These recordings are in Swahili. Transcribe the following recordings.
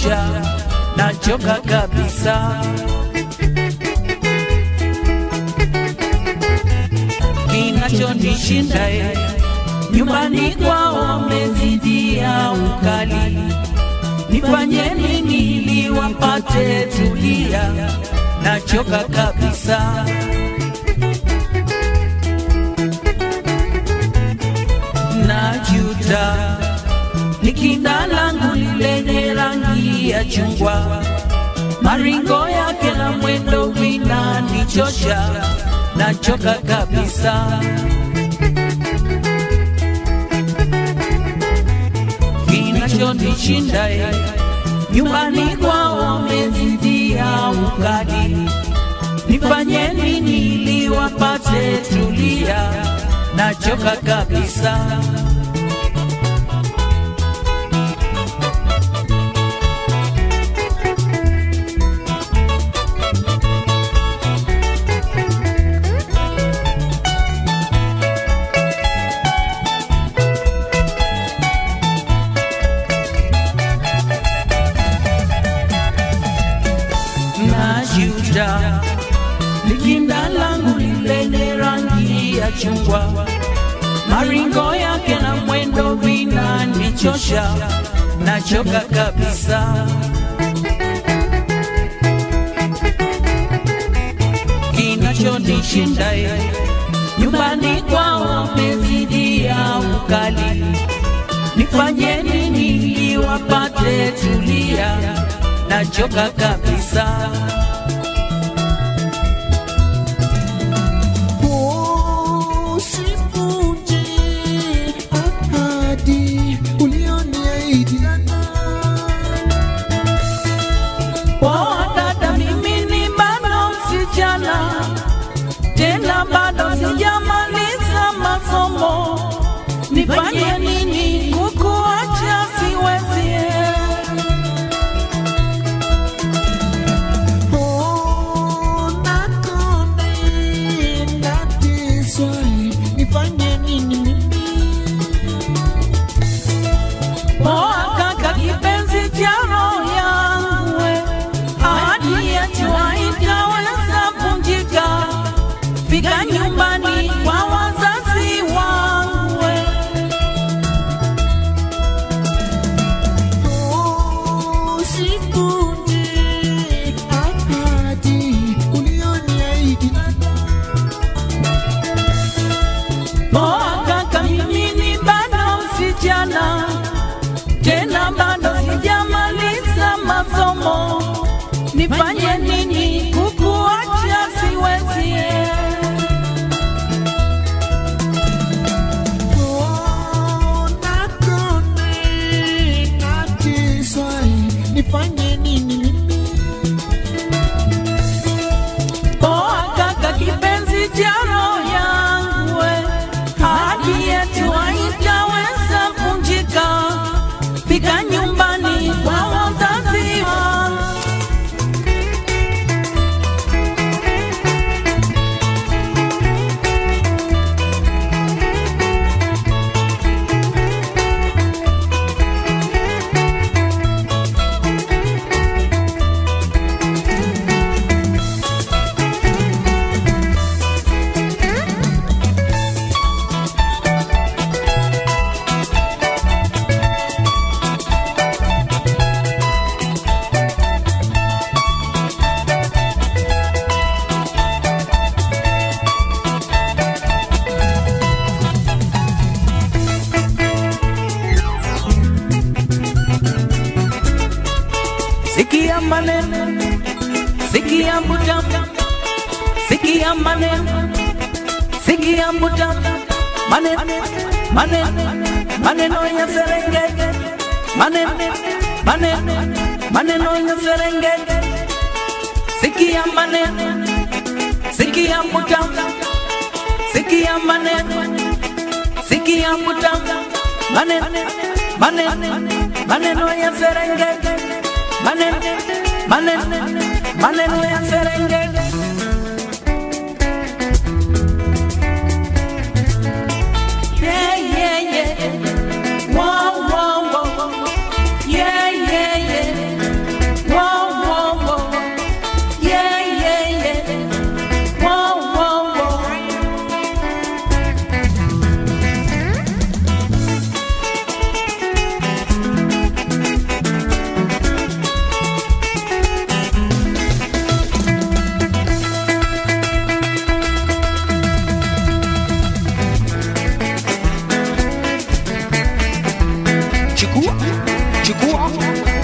inanichosha, nachoka kabisa. Kinachonishinda ye nyumbani kwao wamezidia ukali, nifanye nini ili wapate tulia? Nachoka kabisa. Najuta ni kinda langu lenye rangi ya chungwa, maringo yake na mwendo vinanichosha, nachoka kabisa. Kinachonishinda nyumbani kwao wamezidia ukali, nifanye nini ili wapate tulia? Nachoka kabisa. Chungwa, maringo yake na mwendo vinanichosha, nachoka kabisa. Kinachonishinda ye nyumbani kwao wamezidia ukali, nifanye nini wapate tulia? Nachoka kabisa. Nifanye mane. Sikia mbuta. Sikia mane. Sikia mbuta. Mane. Mane. Maneno ya serengeti mane. Mane. Maneno ya serengeti sikia mane. Sikia mbuta. Sikia mane. Sikia mbuta. Mane. Mane. Maneno ya serengeti mane, mane, mane, mane, mane, mane, mane. Manen, manen, manen,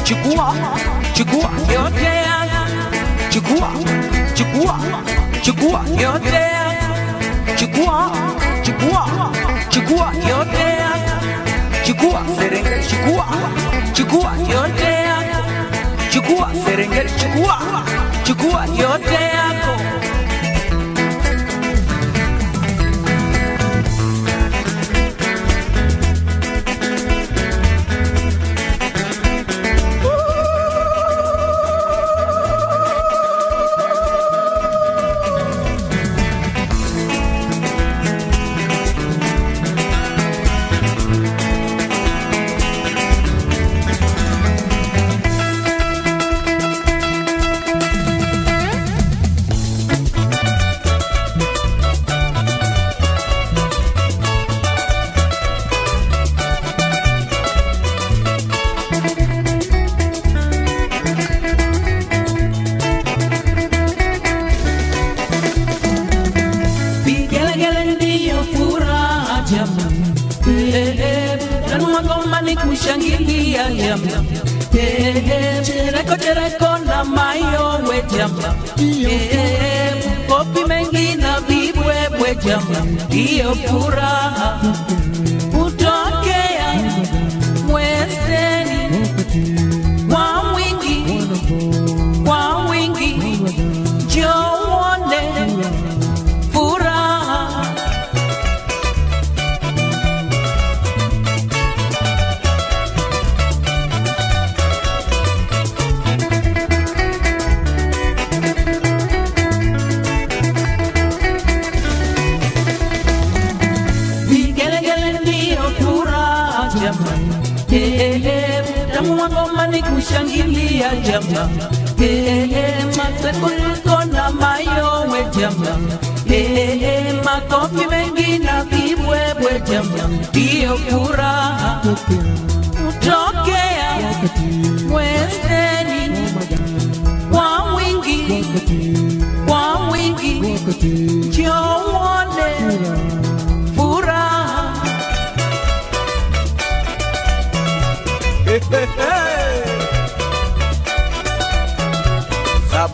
chukua chukua yote chukua chukua chukua yote chukua chukua chukua yote chukua serengeti chukua chukua yote chukua serengeti chukua chukua yote jamani Eh, eh, tanua ngoma ni kushangilia jamani Eh, eh, chereko chereko na mayowe jamani Eh, eh, kopi mengi na vibwebwe jamani ndiyo furaha kushangilia jama, eh, matekuliko na mayowe jama, eh, makofi mengi na vibwebwe jama, ndiyo furaha kutokea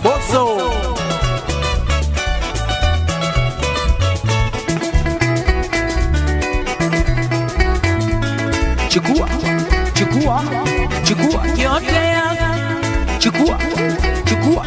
Saboso. chukua chukua chukua yote yangu chukua chukua chukua